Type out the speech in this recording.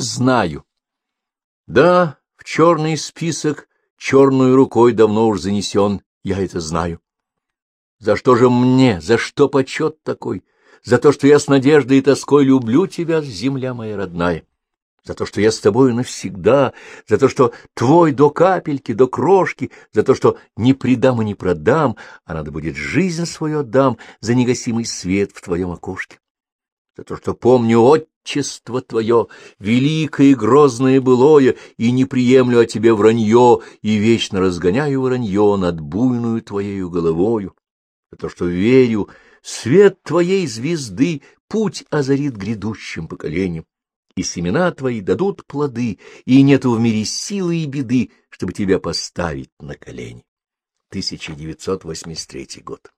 знаю. Да, в черный список черной рукой давно уж занесен, я это знаю. За что же мне, за что почет такой? За то, что я с надеждой и тоской люблю тебя, земля моя родная за то, что я с тобою навсегда, за то, что твой до капельки, до крошки, за то, что не предам и не продам, а надо будет жизнь свою отдам за негасимый свет в твоем окошке, за то, что помню отчество твое, великое и грозное былое, и не приемлю о тебе вранье, и вечно разгоняю вранье над буйную твоею головою, за то, что верю, свет твоей звезды путь озарит грядущим поколением и семена твои дадут плоды, и нету в мире силы и беды, чтобы тебя поставить на колени. 1983 год.